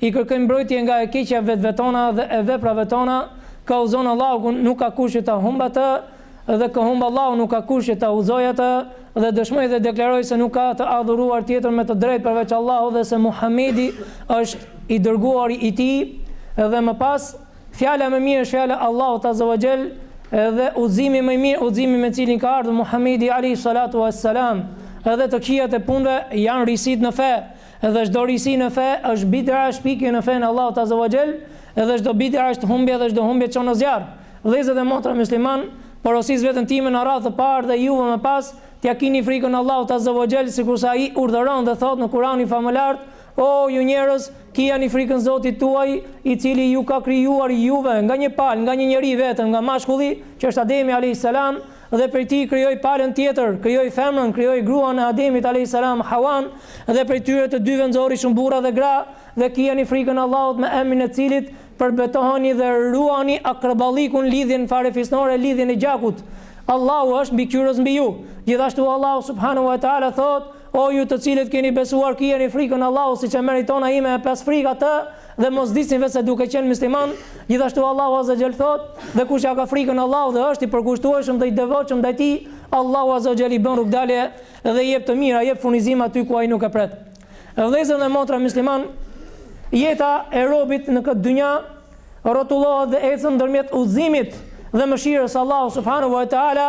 I kërkojmë mbrojtje nga e keqja vetëve tona dhe e veprave tona, Kë udhëzon Allahu nuk ka kush që ta humbë atë, dhe kë humb Allahu nuk ka kush që ta udhëzojë atë, dhe dëshmoj dhe deklaroj se nuk ka të adhuruar tjetër me të drejtë përveç Allahut dhe se Muhamedi është i dërguari i Tij, dhe më pas, Fjala më e mirë është fjala e Allahut Azza wa Jell, dhe udhëzimi më i mirë udhëzimi me të cilin ka ardhur Muhamedi Alejhi Salatu wa Selam, dhe të këqijat e punëve janë risitë në fe, Edhe çdo risi në fe është bid'a është shpikje në fenë Allahut Azza wa Jell, edhe çdo bid'a është humbje dhe çdo humbje çon në zjarr. Vëllezër dhe motra musliman, porosis veten time në radhë të parë dhe juve më pas, t'ia kini frikën Allahut Azza wa Jell sikurse Ai urdhëron dhe thotë në Kur'anin famëlartë, O ju njerëz, kijani frikën Zotit tuaj, i cili ju ka krijuar juve nga një palë, nga një njeri vetëm, nga mashkulli, që është Ademi alayhis salam, Dhe prej tij krijoi palën tjetër, krijoi femrën, krijoi gruan e Ademit alejhi selam, Hawanë, dhe prej tyre të dyve nxori shumë burra dhe gra, dhe kijani frikën Allahut me emrin e të Cilit përbetoheni dhe ruani akraballëkun, lidhjen farefisnore, lidhjen e gjakut. Allahu është Mbikëqyrës mbi ju. Gjithashtu Allahu subhanahu wa ta'ala thotë, O ju të cilët keni besuar kijani frikën Allahut siç e meriton Ai me e pas frikë atë dhe mos vdisni vetëm se duke qenë musliman, gjithashtu Allahu Azza Jall thotë, dhe kush ia ka frikën Allahut dhe është i përkushtueshëm dhe i devotshëm ndaj tij, Allahu Azza Jall i bën rrugëdalje dhe i jep të mira, jep furnizim aty ku ai nuk e pret. Vëllezër dhe motra musliman, jeta e robit në këtë dynja rrotullohet dhe ecën ndërmjet udhëzimit dhe mëshirës së Allahut subhanahu wa taala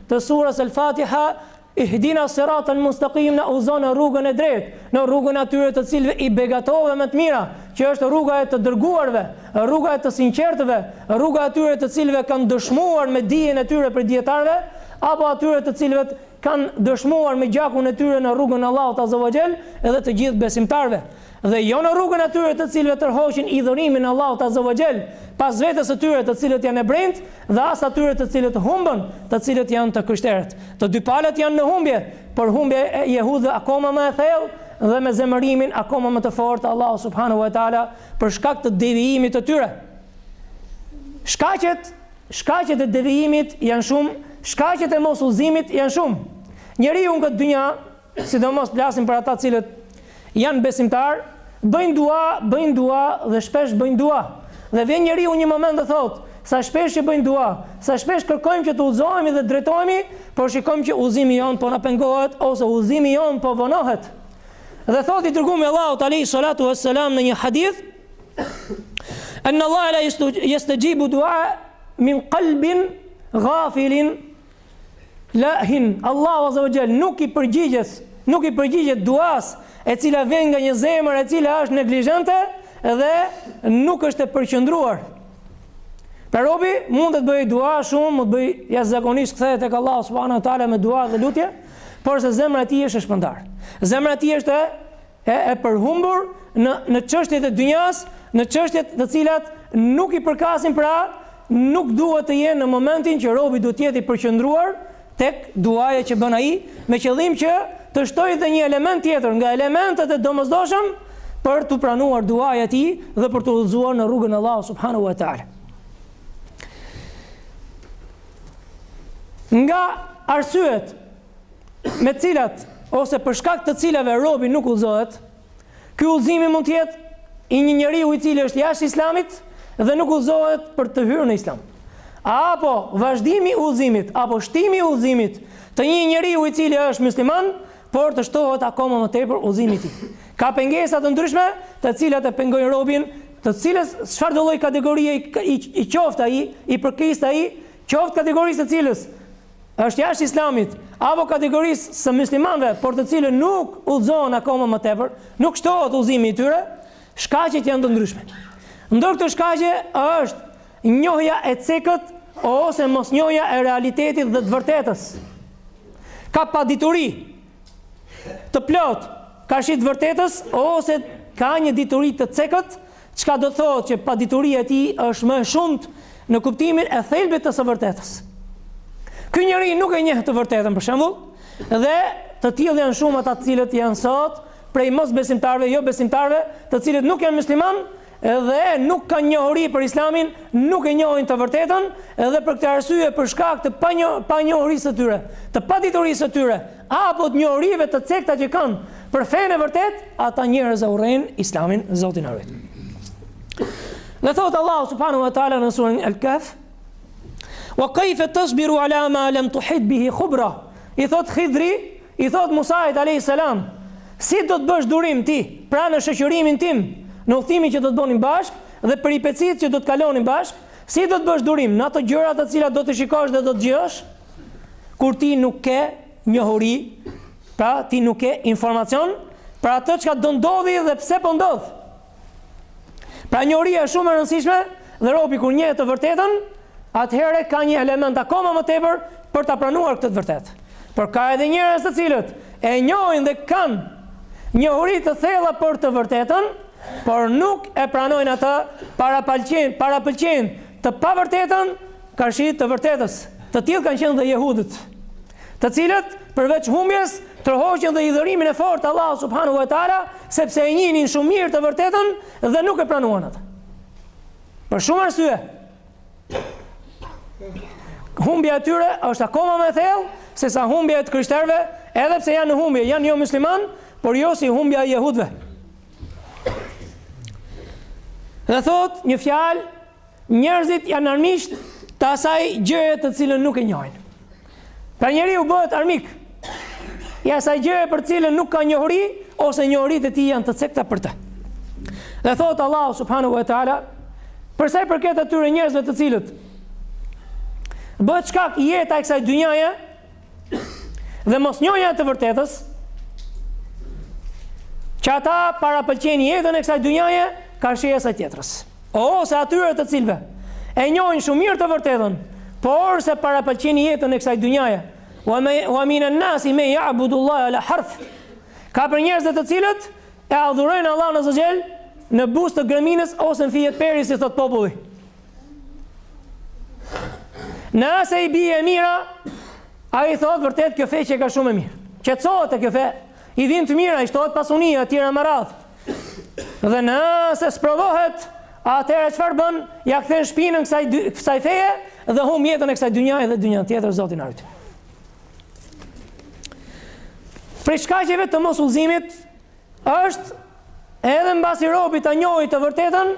të Surës El Fatiha, Ihdina as-sirat al-mustaqim na udhëzo në rrugën e drejtë, në rrugën e atyre të cilëve i begatove me të mira, që është rruga e të dërguarve, rruga e të sinqertëve, rruga e atyre të cilëve kanë dëshmuar me dijen e tyre prej dijetarëve, apo atyre të cilëve kanë dëshmuar me gjakun e tyre në rrugën e Allahut azza wa xhel edhe të gjithë besimtarëve. dhe jo në rrugën e atyre të cilëve tërhoqin hidhërimin e Allahut azza wa xhel pas vetes së tyre të cilët janë ebrenjtë dhe as atyre të cilët humbën të cilët janë të krishterët të dy palët janë në humbje por humbja e jehudëve akoma më e thellë dhe me zemërimin akoma më të fortë Allahu subhanahu wa taala për shkak të devijimit të tyre shkaqet shkaqet e devijimit janë shumë shkaqet e mos udhëzimit janë shumë njeriu në këtë dynja sidomos flasim për ata të cilët janë besimtarë, bëjnë dua, bëjnë dua dhe shpesh bëjnë dua. Dhe vjen njeriu një moment dhe thotë, sa shpesh që bëjmë dua, sa shpesh kërkojmë që të udhëzohemi dhe drejtohemi, por shikojmë që udhëzimi jonë po na pengohet ose udhëzimi jonë po vonohet. Dhe thotë i dërgumi Allahut alejhi salatu vesselam në një hadith, "Anna Allah la yastajibu du'a min qalbin ghafilin Lahin, Allahu azza wa jall nuk i përgjigjet, nuk i përgjigjet duas e cila vjen nga një zemër e cila është neglizhente dhe nuk është e përqendruar. Pra robi mund të bëjë dua shumë, mund të bëjë jashtëzakonisht kthehet tek Allahu subhanahu wa taala me dua dhe lutje, porse zemra e tij është e shpërndarë. Zemra e tij është e përhumbur në në çështjet e dynjasë, në çështjet të cilat nuk i përkasin pra nuk duhet të jenë në momentin që robi duhet të jetë i përqendruar tek duaja që bën ai, me qëllim që të shtojë dhe një element tjetër nga elementët e domosdoshëm për t'u pranuar duaja e tij dhe për t'u udhëzuar në rrugën e Allahut subhanahu wa taala. Nga arsyet me të cilat ose për shkak të cilave robi nuk udhëzohet, ky udhëzim mund të jetë i një njeriu i cili është jashtë Islamit dhe nuk udhëzohet për të hyrë në Islam. Apo vazhdimi i udhëzimit apo shtimi i udhëzimit të një njeriu i cili është musliman, por të shtohet akoma më tepër udhëzimi i tij. Ka pengesa të ndryshme, të cilat e pengojnë robin, të cilës çfarëdolloj kategorie i, i, i qoftë ai, i përket ai, qoftë kategorisë të cilës është jashtë islamit, apo kategorisë së muslimanëve, por të cilët nuk udhëzohen akoma më tepër, nuk shtohet udhëzimi i tyre, shkaqet janë të ndryshme. Ndër këto shkaqe është njohja e cekët ose mosnjohja e realitetit dhe të vërtetës. Ka padituri të plotë karshi të vërtetës ose ka një dituri të cekët Çka do thotë që padituria e tij është më e shumtë në kuptimin e thelbit të së vërtetës. Ky njeri nuk e njeh të vërtetën për shembull, dhe të tillë janë shumë ata të cilët janë sot prej mosbesimtarëve, jo besimtarëve, të cilët nuk janë muslimanë dhe nuk kanë njohuri për Islamin, nuk e njohin të vërtetën dhe për këtë arsye për shkak të panjoh panjohurisë së tyre, të paditurisë së tyre, Apo të njohurive të cekta që kanë për fenë e vërtetë, ata njerëz e urrejnë Islamin, Zoti na ruajt. Dhe thotë Allahu subhanahu wa taala në surën Al-Kahf, "Wa kayfa tasbiru ala ma lam tuhit bihi khubra?" I thotë Hidri, i thotë Musait alayhis salam, "Si do të bësh durim ti pra në shoqërimin tim, në udhëtimin që do të bënin bashkë dhe peripecitë që do të kalonin bashkë, si do të bësh durim në ato gjëra të cilat do t'i shikosh dhe do të dëgjosh?" Kur ti nuk ke njohuri, pra ti nuk ke informacion për atë çka do ndodhë dhe pse po ndodh. Pra njohuria është shumë e rëndësishme dhe robi kur njeh të vërtetën, atëherë ka një element akoma më tepër për ta pranuar këtë të vërtetë. Por ka edhe njerëz të cilët e njohin dhe kanë njohuri të thella për të vërtetën, por nuk e pranojnë atë, parapëlqejnë, parapëlqejnë të pavërtetën Karshi të vërtetës, të tillë kanë qenë dhe jehudët, të cilët, përveç humbjes, tërhoqën dhe idhërimin e fortë të Allahut subhanahu wa taala, sepse e njihnin shumë mirë të vërtetën dhe nuk e pranuan atë. Për shumë arsye. Humbja e tyre është akoma më e thellë se sa humbja e të krishterëve, edhe pse janë në humbje, janë jo musliman, por jo si humbja e jehudëve. Dhe thot një fjalë Njerëzit janë armiqtë e asaj gjëje të cilën nuk e njohin. Pra njeriu bëhet armik i asaj gjëje për të cilën nuk ka njohuri ose njohuritë e tij janë të cekta për të. Dhe thot Allahu subhanahu wa taala, për sa i përket atyre njerëzve të cilët bëhet shkak jeta e kësaj dynjaje Dhe mosnjohja e të vërtetës, që ata parapëlqejnë jetën e kësaj dynjaje, karshi kësaj tjetrës. Ose atyre të cilve, e njohin shumë mirë të vërtetën, porse parapëlqejnë jetën e kësaj dynjaje, wa minen nasi men jabudullahe ala harf, ka prej njerëzve të cilët, e adhurojnë Allahun azza wa jall, në buzë të greminës ose në fije të perit, si thot populli. Nëse i bie e mira, ai thotë vërtet kjo fe qenka shumë e mirë. Qetësohet te kjo fe, i vijnë të mira, i shtohet pasuria, e tjera me radhë. Dhe nëse sprovohet, atëherë çfarë bën, ia kthen shpinën kësaj, kësaj feje, dhe humb jetën e kësaj dynjaje dhe dynjanë tjetër, Zoti na rujt. Prej shkaqeve të mosudhëzimit, Është edhe mbasi robi ta njohë të vërtetën,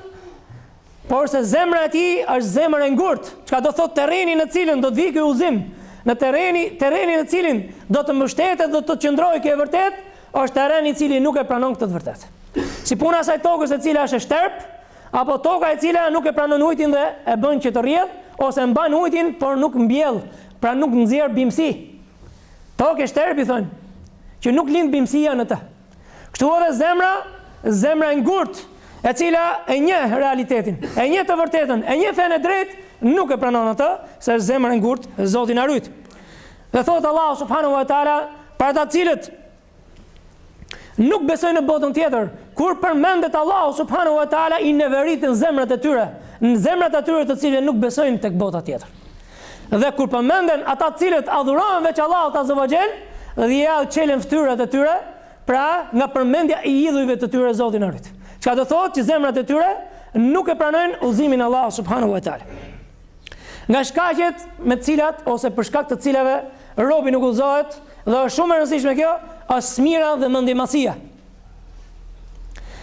porse zemra e tij është zemër e ngurtë, çka do thotë terreni në cilin do të vijë ky udhëzim, në terreni, terreni në cilin do të mbështetet dhe do të qëndrojë kjo e vërtetë, është terren i cili nuk e pranon këtë të vërtetë. Si puna e asaj tokës e cila është e shterp, apo toka e cila nuk e pranon ujtin dhe e bën që të rrjedh, ose mban ujtin por nuk mbjell, pra nuk nxjerr bimësi. Tokë e shterpë i thonë, që nuk lind bimësia në të. Kështu edhe zemra, zemra e ngurtë, e cila e njeh realitetin, e njeh të vërtetën, e njeh fenë e drejtë, nuk e pranon atë, se është zemra e ngurtë, Zoti na rujt. Dhe thotë Allahu subhanahu wa taala, për ata të cilët nuk besojnë në botën tjetër. Kur përmendet Allahu subhanahu wa taala i neveriten zemrat e tyre, zemrat e atyre të cilët nuk besojnë tek bota tjetër. Dhe kur përmenden ata të cilët adhurohen veç Allahut azza wa jall, dhe u çelen fytyrat e tyre, pra nga përmendja e idhujve të tyre Zoti na rujt. Çka do thotë që zemrat e tyre nuk e pranojnë udhëzimin e Allahut subhanahu wa taala. Nga shkaqet me të cilat ose për shkak të cilave robi nuk udhëzohet dhe është shumë e rëndësishme kjo, është smira dhe mendjemadhësia.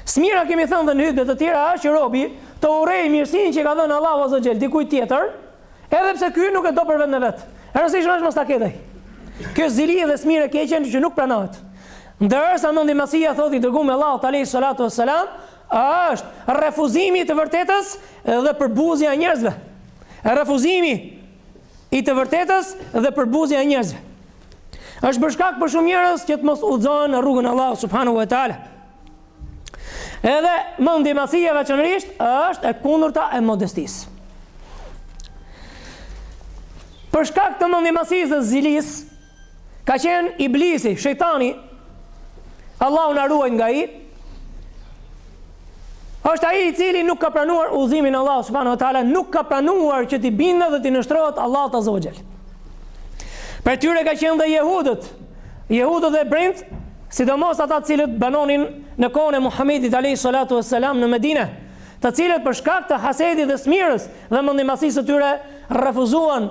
Smira kemi thënë dhe në hutbe të tjera është që robi të urrejë mirësinë që i ka dhënë Allahu Azza ue Xhel dikujt tjetër, edhe pse ky nuk e do për veten e vet. E rëndësishme është mos ta ketë. Kjo zili dhe smira e keqe që nuk pranohet. Ndërsa mendjemadhësia thotë i dërguari i Allahut Alaihi Salatu Wassalam, Është refuzimi i të vërtetës dhe përbuzja e njerëzve. Refuzimi i të vërtetës dhe përbuzja e njerëzve. Është për shkak për shumë njerëz që të mos udhëzohen në rrugën e Allahut subhanahu wa taala. Edhe mendjemadhësia veçanërisht është e kundërta e modestisë. Për shkak të mendjemadhësisë dhe zilisë, Ka qenë iblisi, shejtani, Allahu na ruajt nga ai, është ai i cili nuk ka pranuar udhëzimin e Allahut subhanahu wa taala, nuk ka pranuar që t'i bindet dhe t'i nënshtrohet Allahut azza wa jall. Prej tyre ka qenë dhe jehudët, jehudët hebrenjtë, sidomos ata të cilët banonin në kohën e Muhamedit alayhi salatu wassalam në Medinë, të cilët për shkak të hasedit dhe smirës dhe mendjemadhësisë së tyre refuzuan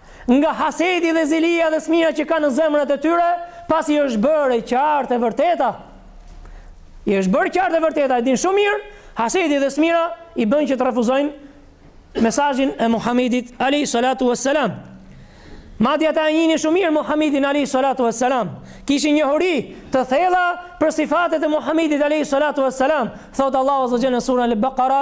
nga hasedi dhe zilia dhe smira që kanë në zemrat e tyre, pasi është bërë e qartë e vërteta. I është bërë qartë e vërteta, e dinë shumë mirë, hasedi dhe smira i bën që të refuzojnë mesazhin e Muhamedit alayhi salatu wassalam. Madje ata e njihnin shumë mirë Muhamedin alayhi salatu wassalam. Kishin njohuri të thella për sifatet e Muhamedit alayhi salatu wassalam. Thotë Allahu azza jalla në surën Al-Baqara,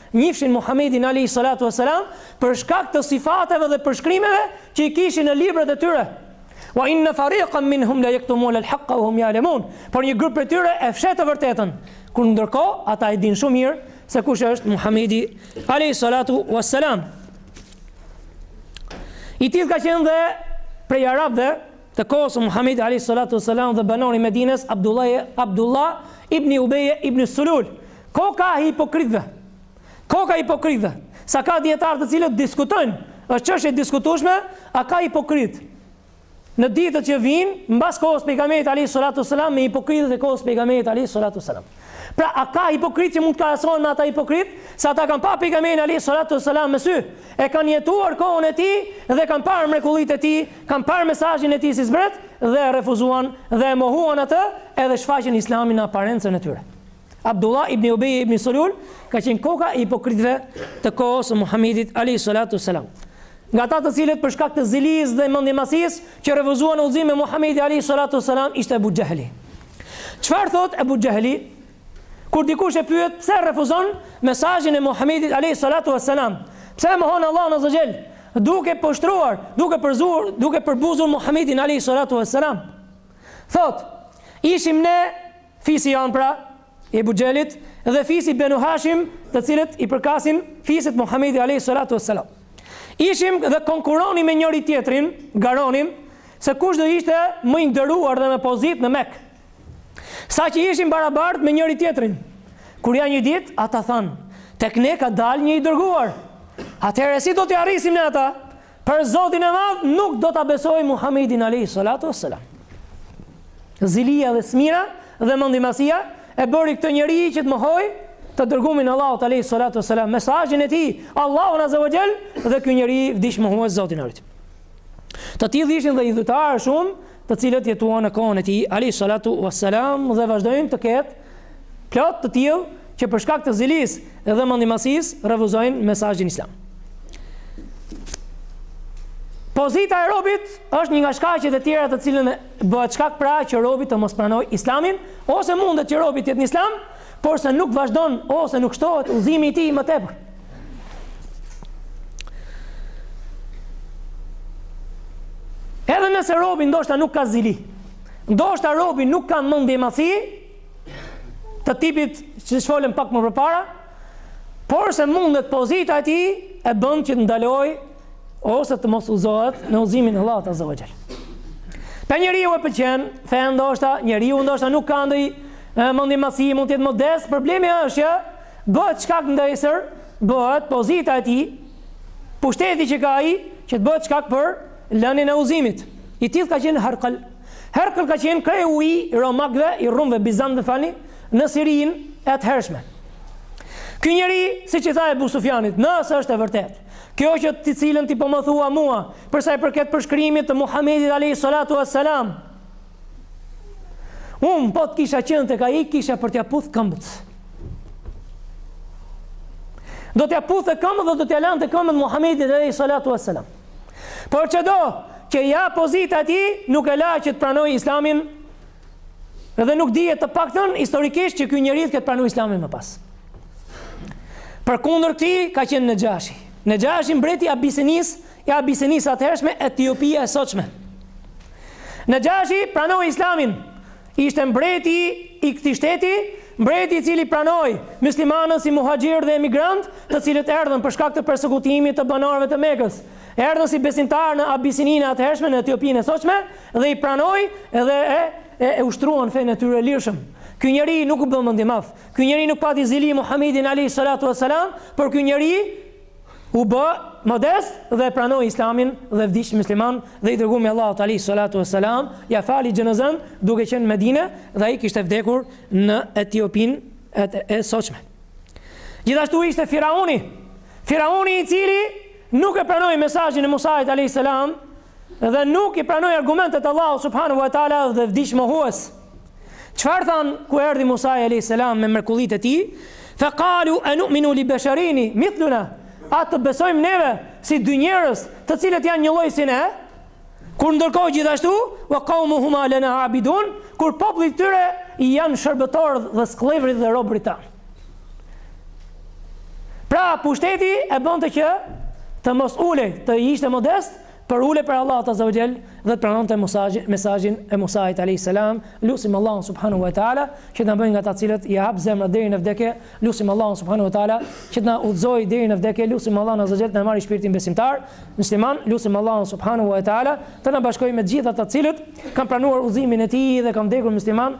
njifshin Muhamedin alejhi salatu ue selam për shkak të sifateve dhe përshkrimeve që i kishin në librat e tyre. Wa inna fariqan minhum la yaktumun al-haqqa wa hum ya'lamun. Por një grup prej tyre e fsheh të vërtetën, kur ndërkohë ata e dinë shumë mirë se kush është Muhamedi alejhi salatu ue selam. I tillë ka qenë dhe prej arabëve të kohës së Muhamedit alayhi salatu wasalam dhe banori i Medinës Abdullah Abdullah ibn Ubay ibn Sulul, Koka e hipokritëve. Koka e hipokritëve. Sa ka dijetarë të cilët diskutojnë, është çështje e diskutueshme, a ka hipokritë? Në ditët që vijnë, mbas kohës pejgamberit alaihi salatu wasallam me hipokritët e kohës pejgamberit alaihi salatu wasallam. Pra a ka hipokritë që mund të krahasohen me ata hipokritë? Se ata kanë pa pejgamberin alaihi salatu wasallam me sy, e kanë jetuar kohën e tij dhe kanë parë mrekullitë e tij, kanë parë mesazhin e tij si zbret dhe e refuzuan dhe e mohuan atë, edhe shfaqën Islamin në aparencën e tyre. Abdullah ibn Ubay ibn Sulul ka qenë koka e hipokritëve të kohës së Muhamedit alayhi salatu selam. Nga ata të cilët për shkak të zilisë dhe mendjemadhësisë që refuzuan udhëzimin e Muhamedit alayhi salatu selam ishte Abu Jahli. Çfarë thot Abu Jahli? Kur dikush e pyet pse e refuzon mesazhin e Muhamedit alayhi salatu selam, pse e mohon Allahun azza ue xhel, duke poshtruar, duke përzënë, duke përbuzur Muhamedin alayhi salatu selam. Thot, ishim ne Fisi im pra, i Ebu Xhehlit, dhe fisi Benu Hashim, të cilët i përkasin fisit Muhamedi alejhi salatu ue selam. Ishim dhe konkuronim me njëri-tjetrin, garonim, se kush do ishte më i nderuar dhe me pozitë në Mekë. Saqë ishim barabartë me njëri-tjetrin. Kur ja një ditë, ata thanë, tek ne ka dalë një i dërguar. Atëherë si do t'i arrisim ne ata? Për Zotin e Madh nuk do ta besoj Muhamedin alayhi salatu wassalam. Zilia dhe smira dhe mendjemadhësia e bëri këtë njeri që të mohojë të dërgumin e Allahut alayhi salatu wassalam, mesazhin e tij, Allahun azza wa jall dhe ky njeri vdiq mohues Zotin e tij. Të tillë ishin dhe idhujtarë shumë, të cilët jetuan në kohën e tij alayhi salatu wassalam dhe vazhdojnë të ketë Plot të tillë që për shkak të zilisë dhe mendjemadhësisë refuzojnë mesazhin islam. Pozita e robit është një nga shkaqet e tjera të cilën bëhet shkak pra që robi të mos pranojë Islamin, ose mundet që robi të jetë në Islam, por se nuk vazhdon ose nuk shtohet udhëzimi i tij më tepër. Edhe nëse robi ndoshta nuk ka zili, Ndoshta robi nuk ka mendjemadhësi të tipit që ç'folëm pak më përpara, por se mundet pozita e tij e bën që të ndalojë ose të mos udhëzohet në udhëzimin e Allahut azza wa jall. Te njeriu e pëlqen, the ndoshta njeriu ndoshta nuk ka ndonjë mendjemadhësi, mund të jetë modest, problemi është që bëhet shkak ndonjëherë, bëhet pozita e tij, pushteti që ka ai, që të bëhet shkak për lënien e udhëzimit. I tillë ka qenë Herkël. Herkël ka qenë kreu i romakëve, i rumëve, bizantëve fani, në Sirinë e atëhershme. Ky njeri, siç i tha Ebu Sufjanit, nëse është e vërtetë, kjo që të cilën ti po më thua mua, për sa i përket përshkrimit të Muhamedit alayhi salatu wassalam, unë po të kisha qenë tek ai, kisha për t'ia puth këmbët. Do t'ia puthte këmbët dhe do t'ia lante këmbët Muhamedit alayhi salatu wassalam. Por ç'e do, që ja pozita e tij nuk e la që të pranojë islamin dhe nuk dihet të paktën historikisht që ky njeri të ketë pranu islamin më pas. Përkundër këtij ka qenë Nexhashi. Nexhashi mbreti i Abisinisë, i Abisinisë së atëhershme, Etiopia e sotshme. Nexhashi pranoi islamin, Ishte mbreti i këtij shteti, mbreti i cili pranoi myslimanët si muhaxhirë dhe emigrantë, të cilët erdhën për shkak të persekutimit të banorëve të Mekës. Erdhën si besimtarë në Abisininë e atëhershme në Etiopinë e sotshme dhe i pranoi dhe e e ushtruan fenë e tyre lirshëm. Ky njeri nuk u bë mendjemadh. Ky njeri nuk pati zili Muhamedin alejhi salatu ves selam, por ky njeri u bë modest dhe e pranoi Islamin dhe vdiq musliman dhe i dërguari i Allahut alejhi salatu ves selam ia fali xhenazën duke qenë në Medinë dhe ai kishte vdekur në Etiopinë e sotshme. Gjithashtu ishte Firauni, Firauni i cili nuk e pranoi mesazhin e Musait alejhi selam dhe nuk i pranoi argumentet e Allahut subhanahu wa taala dhe vdiq mohues. Çfarë thanë kur erdhi Musa alejhi selam me mrekullitë e tij? Fa qalu anu'minu li basharayni mithlina. A të besojmë neve si dy njerëz, të cilët janë njëlloj si ne? Kur ndërkohë gjithashtu, wa qaumuhuma lana abidun, kur populli i tyre janë shërbëtorë dhe skllevërit dhe robërit tanë. Pra, pushteti e bënte që të mos ulej, të ishte modest, përulej për Allahun azze ve xhel, dhe të pranonte mesazhin e Musait a.s. Lusim Allahun subhanahu wa ta'ala, që të na bëjë nga ata të cilët, i hap zemra deri në vdekje, lusim Allahun subhanahu wa ta'ala, që të na udhëzojë deri në vdekje, lusim Allahun azze ve xhel të na marrë shpirtin besimtar, musliman, lusim Allahun subhanahu wa ta'ala, të na bashkojë me gjithë ata të cilët kanë pranuar udhëzimin e tij dhe kanë vdekur musliman,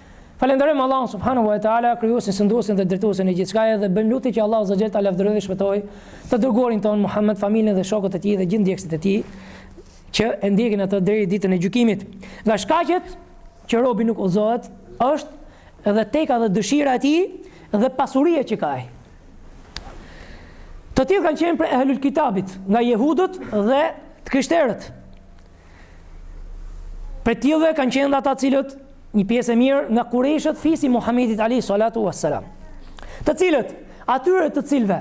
Falënderojmë Allahun subhanahu wa taala, krijuesin, sunduesin dhe drejtuesin e gjithçkaje dhe bëjmë lutje që Allahu azze ve xhel ta lavdërojë dhe shpëtojë të dërguarin tonë Muhammed, familjen dhe shokët e tij dhe gjithë ndjekësit e tij që e ndjekin atë deri ditën e gjykimit. Nga shkaqet që robi nuk udhëzohet, është edhe teka dhe dëshira e tij dhe pasuria që ka ai. Të tillë kanë qenë prej ehlul kitabit, nga jehudët dhe të krishterët. Prej të tillëve kanë qenë dhe ata të cilët një pjesë e mirë nga kurejshët, fisi i Muhammedit alejhi salatu ves selam. Të cilët, atyre të cilëve,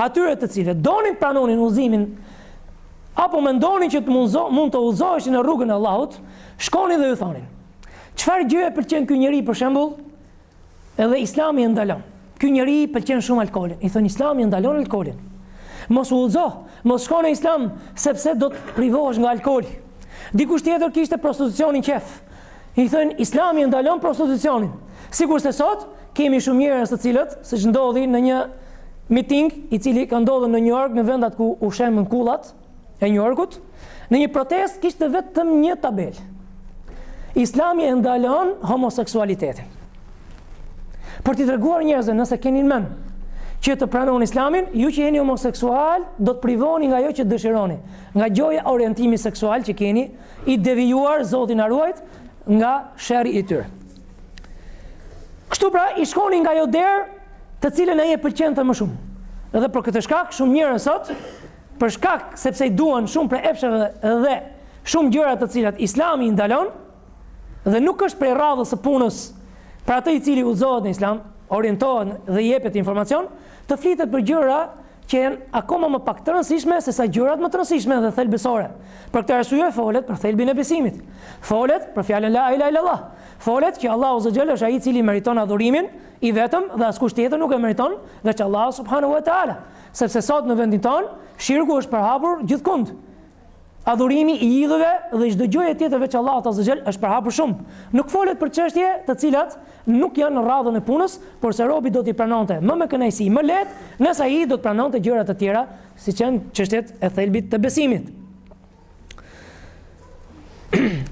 atyre të cilëve, donin të pranonin udhëzimin, apo mendonin që të mund, mund të udhëzoheshin në rrugën e Allahut, shkonin dhe ju thonin, çfarë gjëje e pëlqen ky njeri për shembul, Edhe Islami e ndalon. Ky njeri e pëlqen shumë alkoolin. I thonë Islami e ndalon alkoolin. Mos u udhëzo, mos shko në Islam sepse do të privohesh nga alkooli. Dikush tjetër kishte prostitucionin qejf. I thonë Islami e ndalon prostitucionin. Sikurse sot kemi shumë njerëz të cilët, siç ndodhi në një miting i cili ka ndodhur në New York në vendet ku u shembën kullat, e New Yorkut, në një protestë kishte vetëm një tabelë. Islami e ndalon homoseksualitetin. Për t'i treguar njerëzve nëse keni në mend që të pranoni Islamin, ju që jeni homoseksual do të privoheni nga ajo që dëshironi, nga gjoja orientimi seksual që keni i devijuar Zoti na ruajt nga sherri i tyre. Kështu pra i shkonin nga ajo derë të cilën ai e pëlqente më shumë. Edhe për këtë shkak shumë njerëz sot për shkak sepse i duan shumë prej epsheve dhe shumë gjëra të cilat Islami i ndalon dhe nuk është prej radhës së punës për atë i cili udhëzohet në Islam, orientohet dhe jepet informacion, të flitet për gjëra që janë akoma më pak të rëndësishme se sa gjërat më të rëndësishme dhe thelbësore. Për këtë arsye folet për thelbin e besimit. Folet për fjalën la ilaha illallah. Folet që Allahu azza xhel është ai i cili meriton adhurimin i vetëm dhe askush tjetër nuk e meriton veç Allahu subhanahu wa taala. Sepse sot në vendin tonë, shirku është përhapur gjithkund. Adhurimi i idhujve dhe çdo gjëje tjetër veç Allahut Azza Xhel është përhapur shumë. Nuk folet për çështje të cilat nuk janë në radhën e punës, por se robi do t'i pranonte më me kënaqësi, më lehtë, nëse ai do të pranonte gjëra të tjera, siç janë çështjet e thelbit të besimit.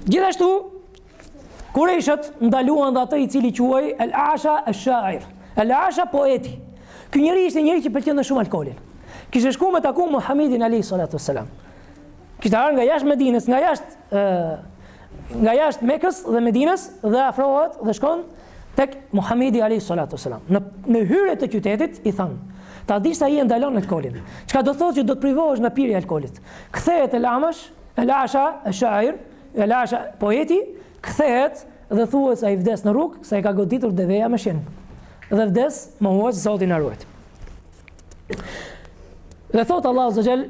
Gjithashtu, kurejshët ndaluan dhe atë i cili quhej El Asha e Shair. El Asha poeti. Ky njeri ishte njeri që pëlqente shumë alkoholin. Kishte shku me taku Muhammedin alejhi salatu selam. Kishte ardhë nga jashtë Medinës, nga jashtë nga jashtë Mekës dhe Medinës dhe afrohet dhe shkon tek Muhammedi alejhi salatu selam. Në, në hyrje të qytetit i thanë, ta di se ai e ndalon alkoholin. Çka do thotë që do të privohesh nga pirja e alkoholit. Kthehet El Amash, El Asha, El Shair, El Asha, poeti, kthehet dhe thuhet se ai vdes në rrugë, se e ka goditur deveja me shin. Dhe vdes mohues Zoti na ruajt. Dhe thotë Allahu azza xhel,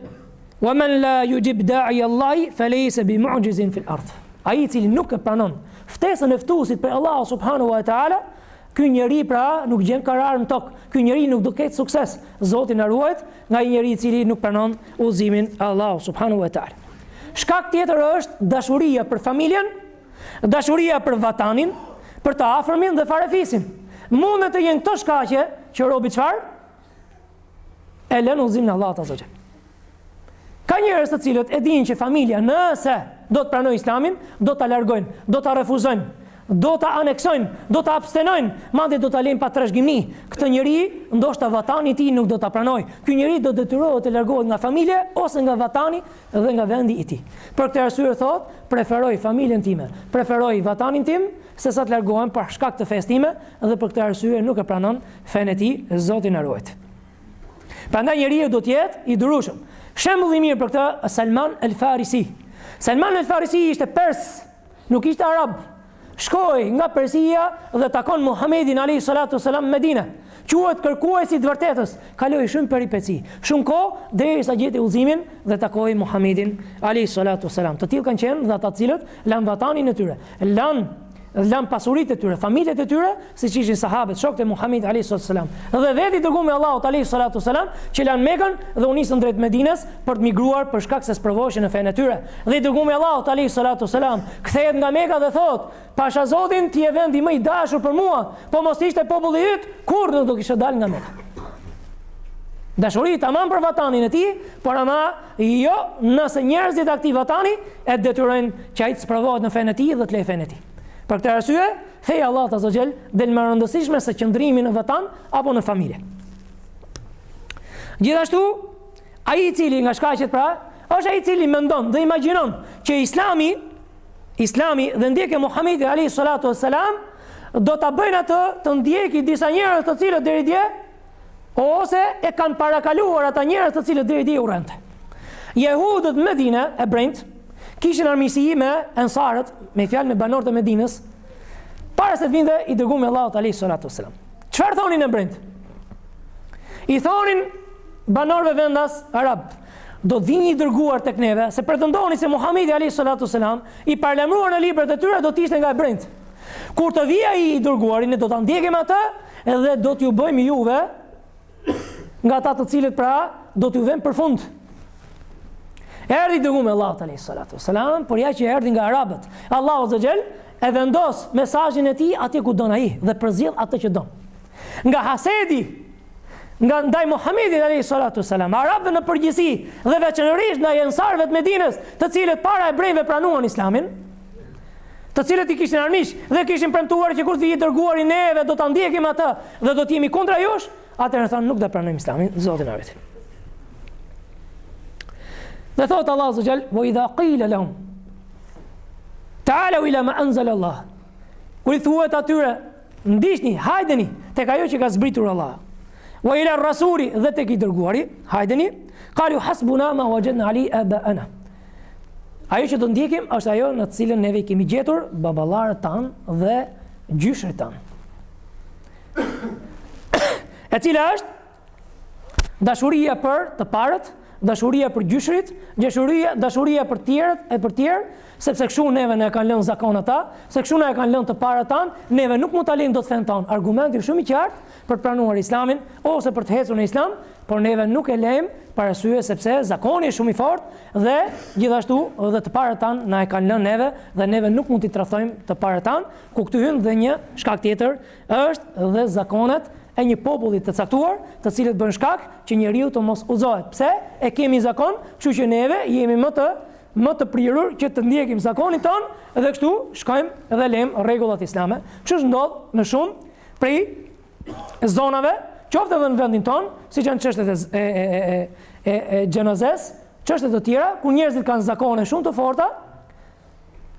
"Wa man la yujib da'i Allahi falaysa bi mu'jizin fil ard." Ai i cili nuk e pranon ftesën e ftuesit për Allahu subhanahu wa ta'ala, ky njeri pra nuk gjen karar në tokë. Ky njeri nuk do ketë sukses. Zoti na ruajt, nga ai njeri i cili nuk pranon udhëzimin e Allahut subhanahu wa taala. Shkak tjetër është dashuria për familjen, dashuria për vatanin, për të afërmin dhe farefisin. Mund të jenë këto shkaqe që robi çfarë? E lën udhëzimin e Allahut azza xhel. Ka njerëz të cilët e dinë që familja nëse do të pranojë Islamin, do ta largojnë, do ta refuzojnë, Do ta aneksojnë, do ta abstenojnë, madje do ta lejnë pa trashëgimi. Këtë njeri, ndoshta vatani i tij nuk do ta pranojë. Ky njeri do detyrohet të largohet nga familja ose nga vatani dhe nga vendi i tij. Për këtë arsye thotë, preferoj familjen time, preferoj vatanin tim, sesa të largohem për shkak të fesë time dhe për këtë arsye nuk e pranon fenë e tij, Zoti na ruajt. Prandaj njeriu do të jetë i durueshëm. Shembull i mirë për këtë, Salman el-Farisi. Salman el-Farisi ishte pers, Nuk ishte arab. Shkoi nga Persia dhe takon Muhamedin alejhi salatu ves selam në Medinë. Quhet kërkuesi i të vërtetës. Kaloi shumë peripeci, shumë kohë derisa gjeti udhëzimin dhe takoi Muhamedin alejhi salatu ves selam. Të tillë kanë qenë dhe ata të cilët lanë vatanin e tyre, lanë, lanë pasuritë e tyre, familjet e tyre siç ishin sahabët, shokët e Muhamedit alayhi salatu wasalam, dhe vetë i dërguari i Allahut alayhi salatu wasalam, që lanë Mekën dhe u nisën drejt Medinës për të migruar për shkak se sprovoheshin në fenë e tyre. Dhe i dërguari i Allahut alayhi salatu wasalam, kthehet nga Meka dhe thotë: "Pasha Zotin, ti je vendi më i dashur për mua, po mos ishte populli yt, kurrë nuk do kisha dalë nga Meka." Dashuri tamam për vatanin e tij, por ama jo nëse njerëzit e atij vatani e detyrojnë që ai të sprovohet në fenë e tij dhe të lejë fenë e tij. Për këtë arsye, Feja e Allahut Azze ue Xhel del më e rëndësishme se qëndrimi në vatan apo në familje. Gjithashtu, ai i cili nga shkaqet pra, është ai i cili mendon dhe imagjinon që Islami, Islami dhe ndjekja e Muhamedit alayhi salatu wassalam do ta bëjnë atë të ndjekë disa njerëz të cilët deri dje Ose e kanë parakaluar ata njerëz të cilët deri dje i urrente. Jehudët në Medinë, hebrenjtë, kishin armiqësi me ensarët, me fjalë me banorët e Medinës, para se të vinte i dërguari i Allahut alayhi salatu wasalam. Çfarë thonin hebrenjtë? I thonin banorëve vendas arabë, do të vijë i dërguar tek neve, se pretendonin se Muhamedi alayhi salatu wasalam i paralajmëruar në librat e tyre do të ishte nga hebrenjtë. Kur të vijë ai i dërguari, ne do ta ndjekim atë Edhe do t'ju bëjmë juve nga ata të cilët pra do t'ju vëmë përfund. Erdhi i dërguari i Allahut alejhi salatu ves selam, por ja që erdhi nga arabët. Allahu azze ue xhel e vendos mesazhin e tij atje ku don ai dhe përzgjedh atë që don. Nga hasedi, nga ndaj Muhamedit alejhi salatu ves selam, arabëve në përgjithësi dhe veçenërisht ndaj ensarëve të Medinës të cilët para hebrenjve pranuan islamin, të cilët i kishin armiq dhe kishin premtuar që kur të vijë i dërguari neve, do ta ndjekim atë dhe do të jemi kundra jush, atëherë thonë nuk do ta pranojmë Islamin, Zoti na ruajt. Dhe thotë Allahu subhanahu wa taala, "Wa idha qila lahum ta'alu ila ma anzal Allah." Kur i thuhet atyre, "Ndiqni, hajdeni tek ajo që ka zbritur Allah." Wa ila rasuli dhe tek i dërguari, hajdeni, "Qalu hasbuna ma wajadna alayhi abana." Ajo që do ndjekim është ajo në të cilën neve i kemi gjetur baballarët tanë dhe gjyshrit tanë. E cila është dashuria për të parët, dashuria për gjyshrit, dashuria, dashuria për prijësit e për tjerë, sepse kështu neve na e kanë lënë zakon ata, se kështu na e kanë lënë të parët tanë, neve nuk mund ta lejmë dot fen ton. Argumenti shumë i qartë, për të pranuar Islamin ose për të ecur në Islam, por neve nuk e lejmë për arsye sepse zakoni është shumë i fortë dhe gjithashtu dhe të parët tan na e kanë lënë neve dhe neve nuk mund t'i tradhtojmë të parët tan, ku këtu hyn dhe një shkak tjetër është dhe zakonet e një populli të caktuar, të cilat bën shkak që njeriu të mos udhëzohet. Pse? E kemi zakon, kështu që neve jemi më të më të prirur që të ndjekim zakonin ton dhe kështu shkojmë dhe lejmë rregullat islame. Siç ndodh në shumë prej zonave, qoftë edhe në vendin tonë, siç janë çështjet e e e e e e xhenazes, çështje të tjera ku njerëzit kanë zakone shumë të forta,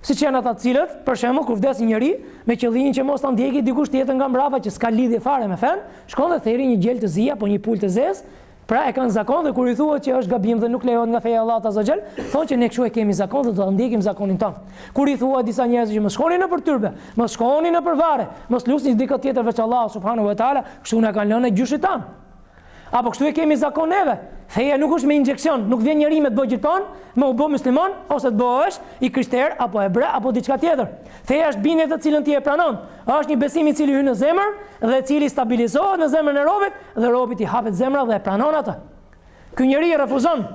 siç janë ata të cilët, për shembull, kur vdes një njeri me qëllimin që mos ta ndjekë dikush tjetër nga mbrapa që s'ka lidhje fare me fen, shkon dhe ther një gjel të zi apo një pul të zezë, Pra e kanë zakon dhe kur i thua që është gabim dhe nuk lejohet nga feja e Allahut Azza Xhel, thonë që ne kshu e kemi zakon dhe do ta ndjekim zakonin tonë. Kur i thua disa njerëzve që mos shkoni nëpër tyrbe, mos shkoni nëpër varre, mos lusni dikë tjetër veç Allahut subhanahu wa taala, kështu na kanë lënë gjyshit tan. Apo kështu e kemi zakon neve. Feja nuk është me injeksion, nuk vjen njeri me të bëjë gjilpërë, me u bë musliman ose të bëhesh i krishter apo hebre apo diçka tjetër. Feja është bindje të cilën ti e pranon. Është një besim i cili hyn në zemër dhe i cili stabilizohet në zemrën e robit dhe robit i hapet zemra dhe e pranon atë. Ky njeri e refuzon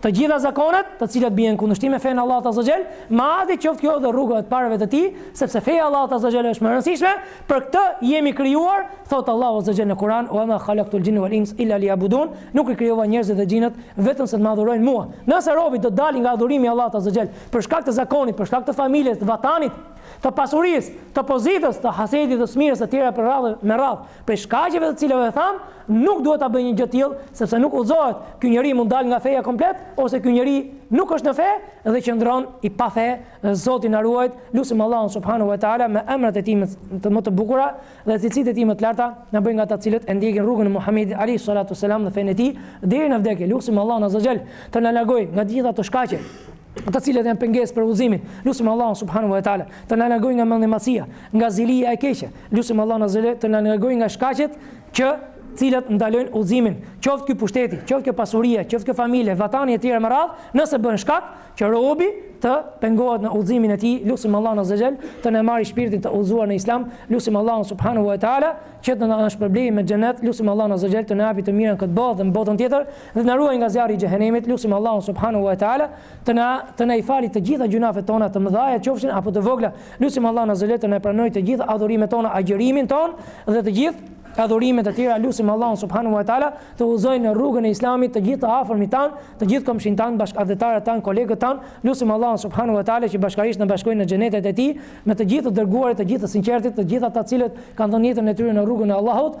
të gjitha zakonet, të cilat bien kundërshtim me fenë e Allahut Azza Xhel, madje qoftë kjo edhe rruga e të parëve të tij, sepse feja e Allahut Azza Xhel është më e rëndësishme, për këtë jemi krijuar, thot Allahu Azza Xhel në Kur'an, "Wa ma khalaqtul jinna wal insa illa liyabudun", nuk i krijova njerëzit dhe xhinët vetëm se të më adhurojnë mua. Nëse robi do të dalë nga adhurimi i Allahut Azza Xhel për shkak të zakonit, për shkak të familjes, të vatanit, të pasurisë, të pozitës, të hasedit, të smirës e tjera prej radhë me radhë, prej shkaqeve të cilave thamë, nuk duhet ta bëjë një gjë të tillë, sepse nuk udhëzohet, ky njeri mund dalë nga feja komplet, ose ky njeri nuk është në fe, dhe qëndron i pafe, dhe Zoti na ruajt, lusim Allahun subhanahu wa taala, me emrat e tij më të bukura, dhe cilësitë e tij më të larta, na bëjë nga ata të cilët e ndjekin rrugën e Muhammedit alejhi salatu selam dhe fenë e tij, deri në vdekje, lusim Allahun Azza Xhel, të na largojë nga gjitha ato shkaqe, të cilat janë pengesë për udhëzimin. Lusim Allahun subhanahu wa taala të na largojë nga mendjemadhësia, nga zilia e keqe. Lusim Allahun Azza Xhel të na largojë nga shkaqet të cilat ndalojnë udhëzimin, qoftë ky pushteti, qoftë kjo pasuria, qoftë kjo familje, vatani e tjerë me radhë, nëse bën shkak që robi të pengohet në udhëzimin e tij, lusim Allahun Azza Xhel të na marrë shpirtin të udhëzuar në Islam, lusim Allahun subhanahu wa taala që të na shpërblejë me xhenet, lusim Allahun Azza Xhel të na japë të mirën në këtë botë dhe në botën tjetër. Dhe të na ruaj nga zjarri i xhehenemit, lusim Allahun subhanahu wa taala të na të na i falë të gjitha gjynahet tona të mëdha e qofshin apo të vogla. Lusim Allahun azza të na pranojë të gjitha adhurimet tona, agjërimin ton dhe të gjithë adhurimet e tjera. Lusim Allahun subhanahu wa taala të udhëzojë në rrugën e Islamit të gjithë të afërmit tan, të gjithë komshinjtë tan, bashkatdhetarët tan, kolegët tan. Lusim Allahun subhanahu wa taala që bashkërisht të na bashkojë në xhenetet e tij me të gjithë të dërguarit, të gjithë të sinqertit, të gjithë ata të cilët kanë dhënë jetën e tyre në rrugën e Allahut.